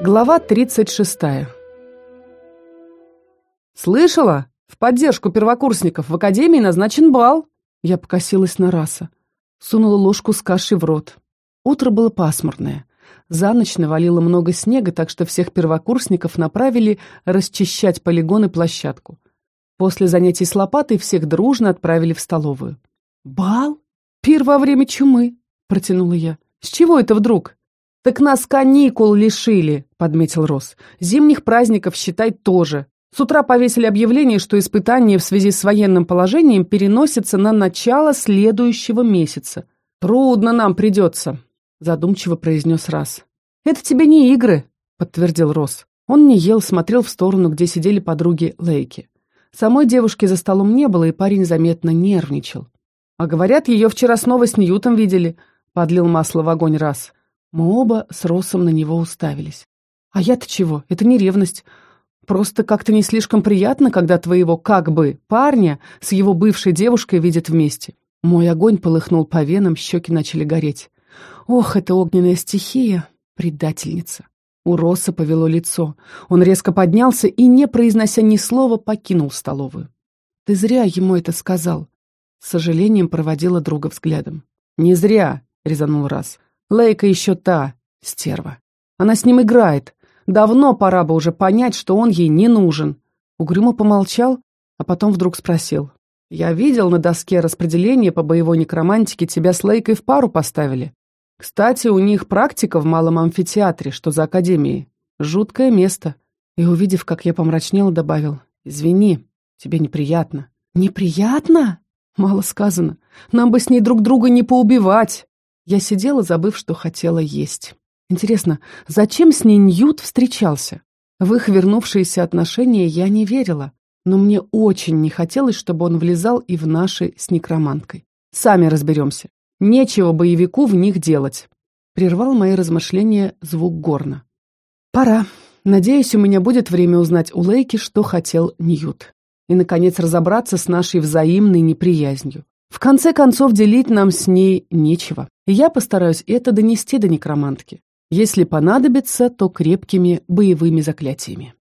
Глава 36. «Слышала? В поддержку первокурсников в академии назначен бал!» Я покосилась на раса. Сунула ложку с кашей в рот. Утро было пасмурное. За ночь навалило много снега, так что всех первокурсников направили расчищать полигон и площадку. После занятий с лопатой всех дружно отправили в столовую. «Бал? Пир во время чумы?» — протянула я. «С чего это вдруг?» «Так нас каникул лишили», — подметил Рос. «Зимних праздников, считай, тоже. С утра повесили объявление, что испытание в связи с военным положением переносится на начало следующего месяца. Трудно нам придется», — задумчиво произнес Раз. «Это тебе не игры», — подтвердил Рос. Он не ел, смотрел в сторону, где сидели подруги Лейки. Самой девушки за столом не было, и парень заметно нервничал. «А говорят, ее вчера снова с Ньютом видели», — подлил масло в огонь Раз. Мы оба с Росом на него уставились. А я-то чего? Это не ревность. Просто как-то не слишком приятно, когда твоего как бы парня с его бывшей девушкой видят вместе. Мой огонь полыхнул по венам, щеки начали гореть. Ох, это огненная стихия, предательница. У Росса повело лицо. Он резко поднялся и, не произнося ни слова, покинул столовую. «Ты зря ему это сказал», — с сожалением проводила друга взглядом. «Не зря», — резанул раз. Лейка еще та, стерва. Она с ним играет. Давно пора бы уже понять, что он ей не нужен. Угрюмо помолчал, а потом вдруг спросил. «Я видел на доске распределения по боевой некромантике тебя с Лейкой в пару поставили. Кстати, у них практика в малом амфитеатре, что за академией. Жуткое место». И, увидев, как я помрачнела, добавил. «Извини, тебе неприятно». «Неприятно?» Мало сказано. Нам бы с ней друг друга не поубивать. Я сидела, забыв, что хотела есть. Интересно, зачем с ней Ньют встречался? В их вернувшиеся отношения я не верила, но мне очень не хотелось, чтобы он влезал и в наши с некроманткой. Сами разберемся. Нечего боевику в них делать. Прервал мои размышления звук горна. Пора. Надеюсь, у меня будет время узнать у Лейки, что хотел Ньют. И, наконец, разобраться с нашей взаимной неприязнью. В конце концов, делить нам с ней нечего. Я постараюсь это донести до некромантки. Если понадобится, то крепкими боевыми заклятиями.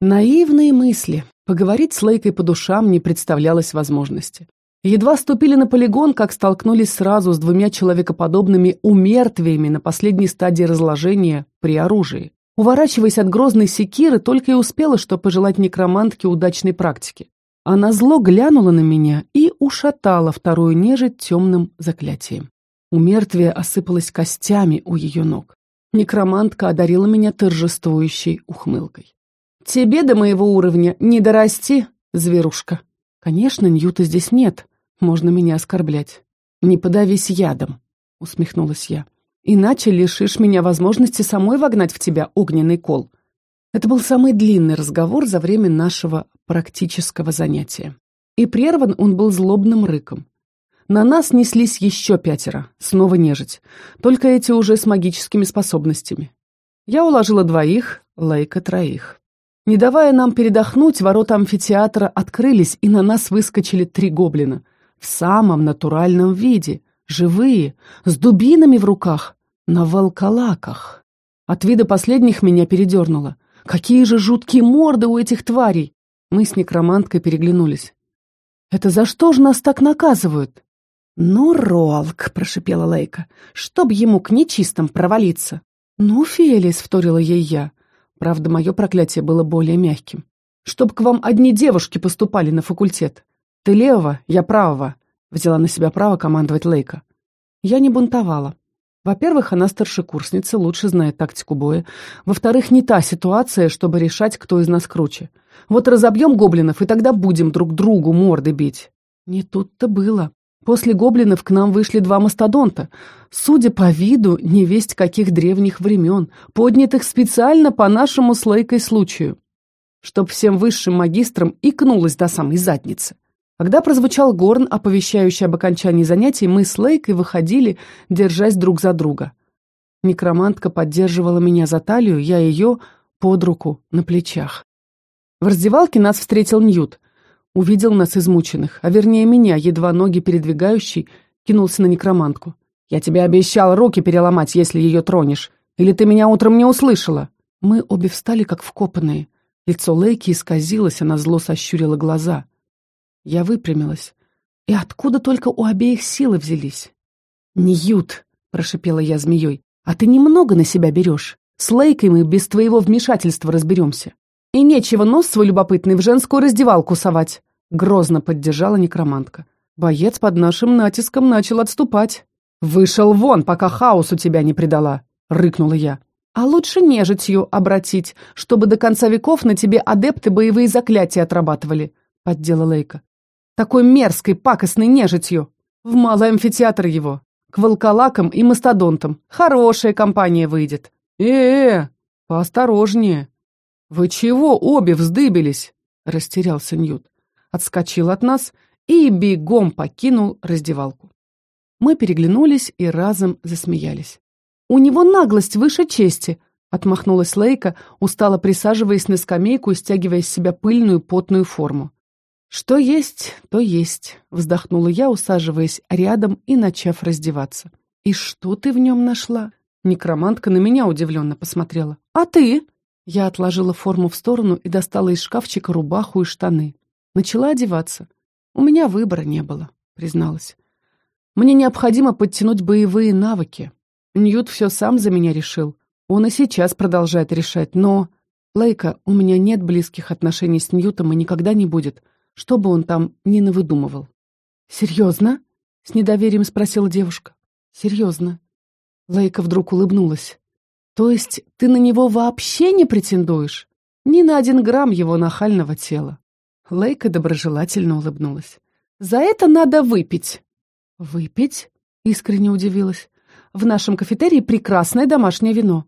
Наивные мысли. Поговорить с Лейкой по душам не представлялось возможности. Едва ступили на полигон, как столкнулись сразу с двумя человекоподобными умертвиями на последней стадии разложения при оружии. Уворачиваясь от грозной секиры, только и успела, что пожелать некромантке удачной практики. Она зло глянула на меня и ушатала вторую нежить темным заклятием. У мертвия осыпалась костями у ее ног. Некромантка одарила меня торжествующей ухмылкой. «Тебе до моего уровня не дорасти, зверушка!» «Конечно, Ньюта здесь нет. Можно меня оскорблять». «Не подавись ядом», — усмехнулась я. «Иначе лишишь меня возможности самой вогнать в тебя огненный кол. Это был самый длинный разговор за время нашего практического занятия. И прерван он был злобным рыком. На нас неслись еще пятеро, снова нежить, только эти уже с магическими способностями. Я уложила двоих, Лейка троих. Не давая нам передохнуть, ворота амфитеатра открылись, и на нас выскочили три гоблина. В самом натуральном виде, живые, с дубинами в руках, на волколаках. От вида последних меня передернуло. Какие же жуткие морды у этих тварей! Мы с некроманткой переглянулись. «Это за что же нас так наказывают?» «Ну, Ролк», — прошипела Лейка, — «чтоб ему к нечистым провалиться». «Ну, Фелис», — вторила ей я. Правда, мое проклятие было более мягким. «Чтоб к вам одни девушки поступали на факультет. Ты левого, я правого», — взяла на себя право командовать Лейка. Я не бунтовала. Во-первых, она старшекурсница, лучше знает тактику боя. Во-вторых, не та ситуация, чтобы решать, кто из нас круче. Вот разобьем гоблинов, и тогда будем друг другу морды бить. Не тут-то было. После гоблинов к нам вышли два мастодонта. Судя по виду, не весть каких древних времен, поднятых специально по нашему слойкой случаю. Чтоб всем высшим магистрам икнулось до самой задницы. Когда прозвучал горн, оповещающий об окончании занятий, мы с Лейкой выходили, держась друг за друга. Некромантка поддерживала меня за талию, я ее под руку на плечах. В раздевалке нас встретил Ньют. Увидел нас измученных, а вернее меня, едва ноги передвигающий, кинулся на некромантку. «Я тебе обещал руки переломать, если ее тронешь. Или ты меня утром не услышала?» Мы обе встали, как вкопанные. Лицо Лейки исказилось, она зло сощурила глаза. Я выпрямилась. И откуда только у обеих силы взялись? «Ньют!» — прошипела я змеей. «А ты немного на себя берешь. С Лейкой мы без твоего вмешательства разберемся. И нечего нос свой любопытный в женскую раздевалку совать!» Грозно поддержала некромантка. Боец под нашим натиском начал отступать. «Вышел вон, пока хаос у тебя не предала!» — рыкнула я. «А лучше нежитью обратить, чтобы до конца веков на тебе адепты боевые заклятия отрабатывали», — поддела Лейка. «Такой мерзкой, пакостной нежитью! В малый амфитеатр его, к волколакам и мастодонтам. Хорошая компания выйдет». «Э-э, поосторожнее!» «Вы чего обе вздыбились?» — растерялся Ньют. Отскочил от нас и бегом покинул раздевалку. Мы переглянулись и разом засмеялись. «У него наглость выше чести!» — отмахнулась Лейка, устало присаживаясь на скамейку и стягивая с себя пыльную потную форму. «Что есть, то есть», — вздохнула я, усаживаясь рядом и начав раздеваться. «И что ты в нем нашла?» Некромантка на меня удивленно посмотрела. «А ты?» Я отложила форму в сторону и достала из шкафчика рубаху и штаны. Начала одеваться. У меня выбора не было, призналась. Мне необходимо подтянуть боевые навыки. Ньют все сам за меня решил. Он и сейчас продолжает решать, но... Лейка, у меня нет близких отношений с Ньютом и никогда не будет, что бы он там ни навыдумывал. «Серьезно?» — с недоверием спросила девушка. «Серьезно». Лейка вдруг улыбнулась. «То есть ты на него вообще не претендуешь? Ни на один грамм его нахального тела?» Лейка доброжелательно улыбнулась. «За это надо выпить!» «Выпить?» — искренне удивилась. В нашем кафетерии прекрасное домашнее вино.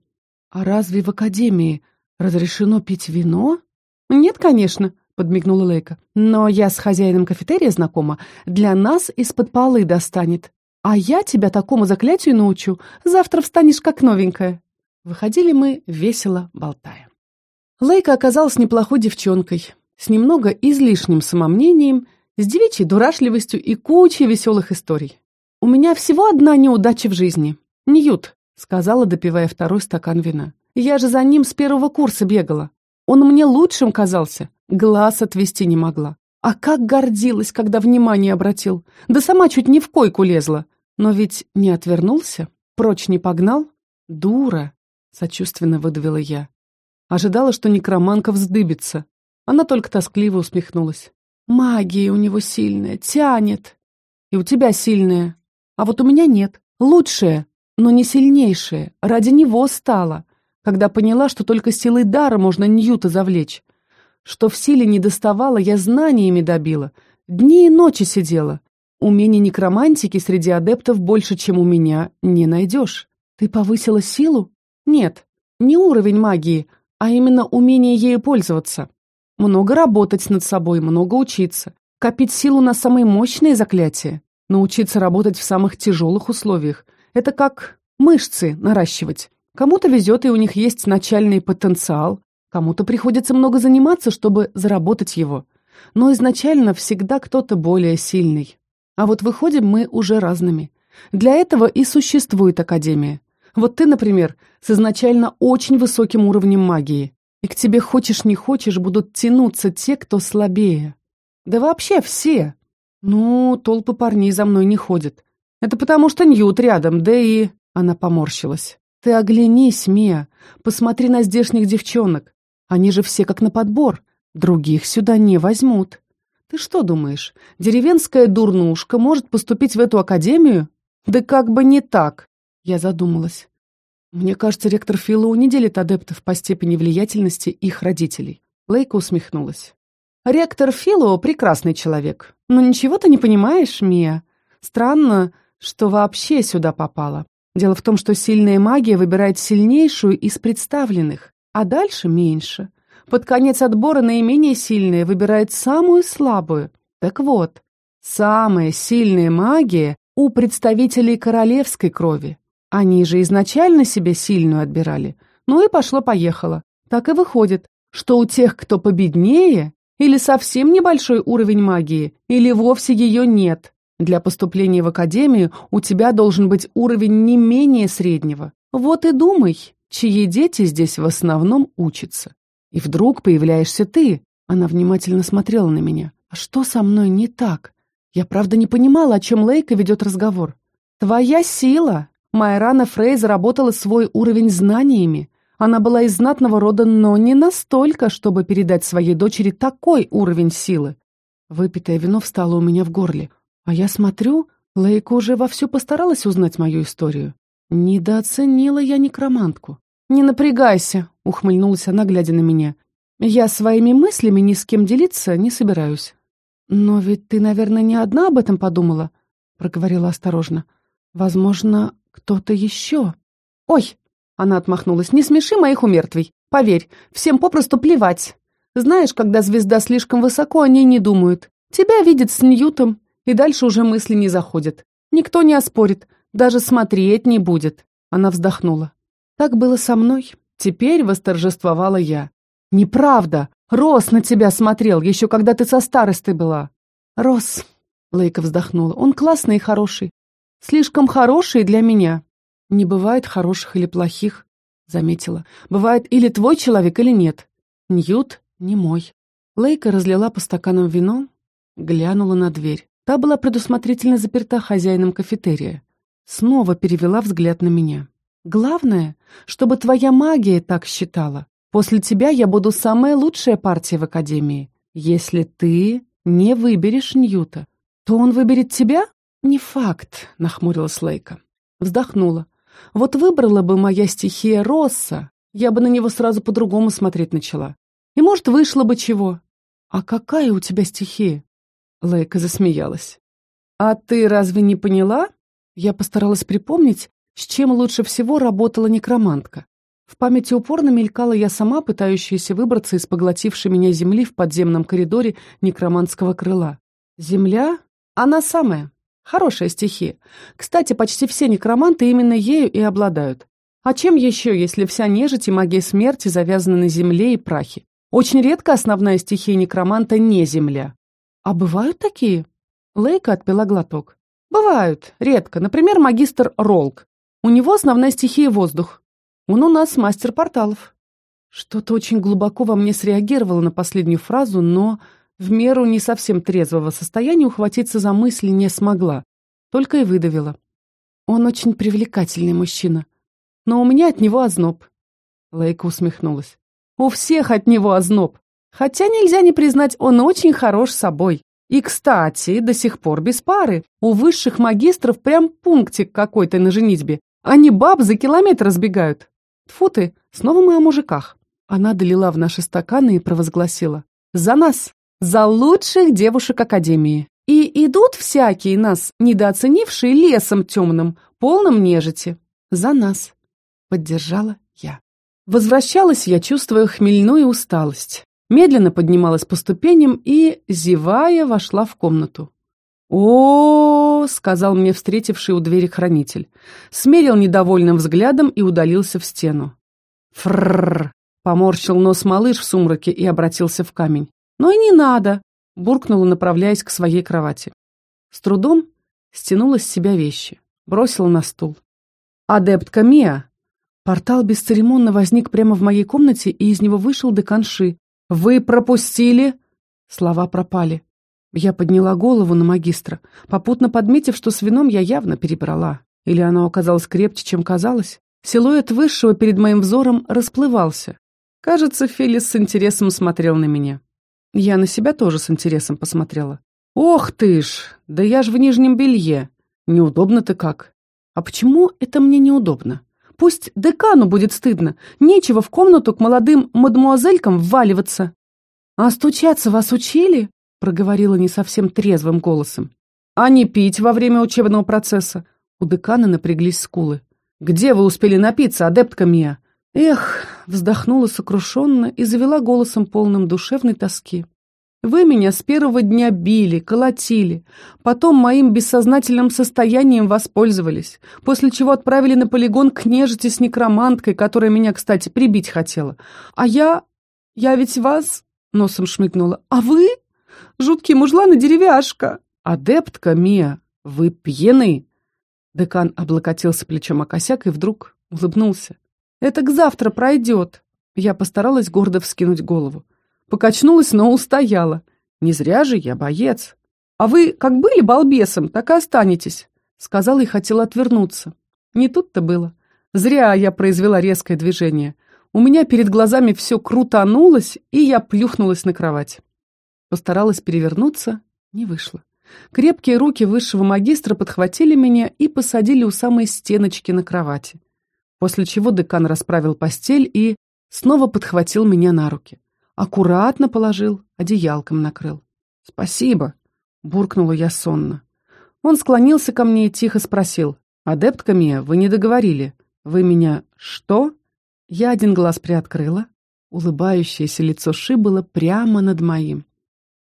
А разве в академии разрешено пить вино? Нет, конечно, подмигнула Лейка. Но я с хозяином кафетерия знакома. Для нас из-под полы достанет. А я тебя такому заклятию научу. Завтра встанешь как новенькая. Выходили мы, весело болтая. Лейка оказалась неплохой девчонкой, с немного излишним самомнением, с девичьей дурашливостью и кучей веселых историй. «У меня всего одна неудача в жизни. Ньют», — сказала, допивая второй стакан вина. «Я же за ним с первого курса бегала. Он мне лучшим казался. Глаз отвести не могла. А как гордилась, когда внимание обратил. Да сама чуть не в койку лезла. Но ведь не отвернулся, прочь не погнал. Дура», — сочувственно выдавила я. Ожидала, что некроманка вздыбится. Она только тоскливо усмехнулась. «Магия у него сильная, тянет. И у тебя сильная. А вот у меня нет. Лучшее, но не сильнейшее. Ради него стало. Когда поняла, что только силой дара можно Ньюта завлечь. Что в силе не доставало, я знаниями добила. Дни и ночи сидела. Умений некромантики среди адептов больше, чем у меня, не найдешь. Ты повысила силу? Нет, не уровень магии, а именно умение ею пользоваться. Много работать над собой, много учиться. Копить силу на самые мощные заклятия. Научиться работать в самых тяжелых условиях – это как мышцы наращивать. Кому-то везет, и у них есть начальный потенциал, кому-то приходится много заниматься, чтобы заработать его. Но изначально всегда кто-то более сильный. А вот выходим мы уже разными. Для этого и существует Академия. Вот ты, например, с изначально очень высоким уровнем магии. И к тебе хочешь не хочешь будут тянуться те, кто слабее. Да вообще все. «Ну, толпы парней за мной не ходят. Это потому что Ньют рядом, да и...» Она поморщилась. «Ты оглянись, Мия, посмотри на здешних девчонок. Они же все как на подбор. Других сюда не возьмут. Ты что думаешь, деревенская дурнушка может поступить в эту академию? Да как бы не так!» Я задумалась. Мне кажется, ректор Филоу не делит адептов по степени влиятельности их родителей. Лейка усмехнулась. Ректор Фило прекрасный человек. Но ничего ты не понимаешь, Мия. Странно, что вообще сюда попала. Дело в том, что сильная магия выбирает сильнейшую из представленных, а дальше меньше. Под конец отбора наименее сильная выбирает самую слабую. Так вот, самая сильная магия у представителей королевской крови. Они же изначально себе сильную отбирали. Ну и пошло-поехало. Так и выходит, что у тех, кто победнее, или совсем небольшой уровень магии, или вовсе ее нет. Для поступления в академию у тебя должен быть уровень не менее среднего. Вот и думай, чьи дети здесь в основном учатся. И вдруг появляешься ты. Она внимательно смотрела на меня. А что со мной не так? Я правда не понимала, о чем Лейка ведет разговор. Твоя сила. Майрана Фрей заработала свой уровень знаниями. Она была из знатного рода, но не настолько, чтобы передать своей дочери такой уровень силы. Выпитое вино встало у меня в горле. А я смотрю, Лейка уже вовсю постаралась узнать мою историю. Недооценила я некромантку. «Не напрягайся», — ухмыльнулась она, глядя на меня. «Я своими мыслями ни с кем делиться не собираюсь». «Но ведь ты, наверное, не одна об этом подумала?» — проговорила осторожно. «Возможно, кто-то еще». «Ой!» — она отмахнулась. «Не смеши моих умертвий. Поверь, всем попросту плевать. Знаешь, когда звезда слишком высоко, о ней не думают. Тебя видят с Ньютом, и дальше уже мысли не заходят. Никто не оспорит, даже смотреть не будет. Она вздохнула. Так было со мной. Теперь восторжествовала я. Неправда. Рос на тебя смотрел, еще когда ты со старостой была. Рос, Лейка вздохнула, он классный и хороший. Слишком хороший для меня. Не бывает хороших или плохих, заметила. Бывает или твой человек, или нет. Ньют не мой. Лейка разлила по стаканам вино, глянула на дверь. Та была предусмотрительно заперта хозяином кафетерия. Снова перевела взгляд на меня. «Главное, чтобы твоя магия так считала. После тебя я буду самая лучшая партия в Академии. Если ты не выберешь Ньюта, то он выберет тебя?» «Не факт», — нахмурилась Лейка. Вздохнула. «Вот выбрала бы моя стихия Росса, я бы на него сразу по-другому смотреть начала. И, может, вышло бы чего. А какая у тебя стихия? Лейка засмеялась. А ты разве не поняла? Я постаралась припомнить, с чем лучше всего работала некромантка. В памяти упорно мелькала я сама, пытающаяся выбраться из поглотившей меня земли в подземном коридоре некроманского крыла. Земля? Она самая. Хорошая стихия. Кстати, почти все некроманты именно ею и обладают. А чем еще, если вся нежить и магия смерти завязаны на земле и прахе? Очень редко основная стихия некроманта не земля. А бывают такие? Лейка отпила глоток. Бывают, редко. Например, магистр Ролк. У него основная стихия воздух. Он у нас мастер порталов. Что-то очень глубоко во мне среагировало на последнюю фразу, но в меру не совсем трезвого состояния ухватиться за мысль не смогла. Только и выдавила. Он очень привлекательный мужчина. Но у меня от него озноб. Лейка усмехнулась. У всех от него озноб. Хотя нельзя не признать, он очень хорош собой. И, кстати, до сих пор без пары. У высших магистров прям пунктик какой-то на женитьбе. Они баб за километр разбегают. Тфу ты, снова мы о мужиках. Она долила в наши стаканы и провозгласила. За нас! За лучших девушек Академии. И идут всякие нас, недооценившие лесом темным, полным нежити. За нас. Поддержала я. Возвращалась я, чувствуя хмельную усталость. Медленно поднималась по ступеням и, зевая, вошла в комнату. о, сказал мне встретивший у двери хранитель. Смерил недовольным взглядом и удалился в стену. «Фрррр!» — поморщил нос малыш в сумраке и обратился в камень. «Но и не надо!» — буркнула, направляясь к своей кровати. С трудом стянула с себя вещи, бросила на стул. «Адептка Мия!» Портал бесцеремонно возник прямо в моей комнате, и из него вышел декан Ши. «Вы пропустили?» Слова пропали. Я подняла голову на магистра, попутно подметив, что с вином я явно перебрала. Или оно оказалось крепче, чем казалось. Силуэт высшего перед моим взором расплывался. Кажется, Фелис с интересом смотрел на меня. Я на себя тоже с интересом посмотрела. «Ох ты ж! Да я ж в нижнем белье! Неудобно ты как!» «А почему это мне неудобно?» Пусть декану будет стыдно. Нечего в комнату к молодым мадмуазелькам вваливаться. А стучаться вас учили? Проговорила не совсем трезвым голосом. А не пить во время учебного процесса? У декана напряглись скулы. Где вы успели напиться, адептка Мия? Эх, вздохнула сокрушенно и завела голосом полным душевной тоски. Вы меня с первого дня били, колотили, потом моим бессознательным состоянием воспользовались, после чего отправили на полигон к нежити с некроманткой, которая меня, кстати, прибить хотела. А я... я ведь вас...» — носом шмыгнула. «А вы? Жуткий мужлан и деревяшка!» «Адептка, Мия, вы пьяны!» Декан облокотился плечом о косяк и вдруг улыбнулся. Это к завтра пройдет. Я постаралась гордо вскинуть голову. Покачнулась, но устояла. Не зря же я боец. А вы как были балбесом, так и останетесь, сказала и хотела отвернуться. Не тут-то было. Зря я произвела резкое движение. У меня перед глазами все крутанулось, и я плюхнулась на кровать. Постаралась перевернуться, не вышло. Крепкие руки высшего магистра подхватили меня и посадили у самой стеночки на кровати. После чего декан расправил постель и снова подхватил меня на руки. Аккуратно положил, одеялком накрыл. «Спасибо», — буркнула я сонно. Он склонился ко мне и тихо спросил. «Адептка Мия, вы не договорили. Вы меня что?» Я один глаз приоткрыла. Улыбающееся лицо Ши было прямо над моим.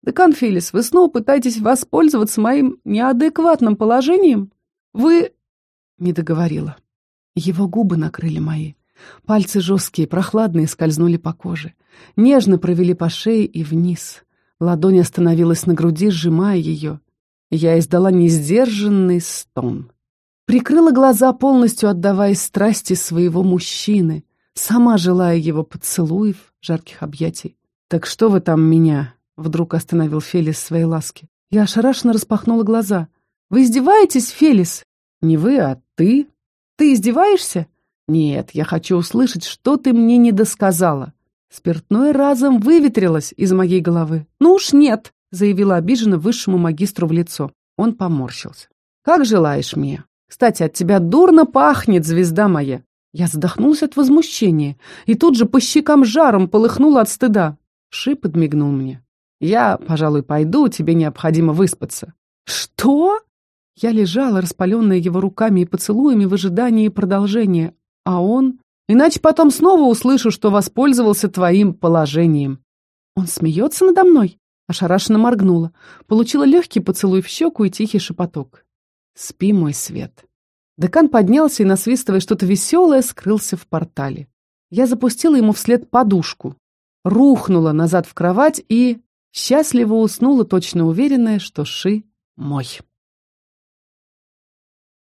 «Декан Филис, вы снова пытаетесь воспользоваться моим неадекватным положением? Вы...» Не договорила. Его губы накрыли мои. Пальцы жесткие, прохладные, скользнули по коже. Нежно провели по шее и вниз. Ладонь остановилась на груди, сжимая ее. Я издала несдержанный стон. Прикрыла глаза, полностью отдаваясь страсти своего мужчины, сама желая его поцелуев, жарких объятий. «Так что вы там меня?» — вдруг остановил Фелис своей ласки. Я ошарашенно распахнула глаза. «Вы издеваетесь, Фелис?» «Не вы, а ты?» «Ты издеваешься?» «Нет, я хочу услышать, что ты мне не досказала». Спиртное разом выветрилось из моей головы. «Ну уж нет», — заявила обиженно высшему магистру в лицо. Он поморщился. «Как желаешь, Мия. Кстати, от тебя дурно пахнет, звезда моя». Я задохнулся от возмущения, и тут же по щекам жаром полыхнула от стыда. Ши подмигнул мне. «Я, пожалуй, пойду, тебе необходимо выспаться». «Что?» Я лежала, распаленная его руками и поцелуями в ожидании продолжения, а он... Иначе потом снова услышу, что воспользовался твоим положением. Он смеется надо мной? Ошарашенно моргнула. Получила легкий поцелуй в щеку и тихий шепоток. Спи, мой свет. Декан поднялся и, насвистывая что-то веселое, скрылся в портале. Я запустила ему вслед подушку, рухнула назад в кровать и счастливо уснула, точно уверенная, что Ши мой.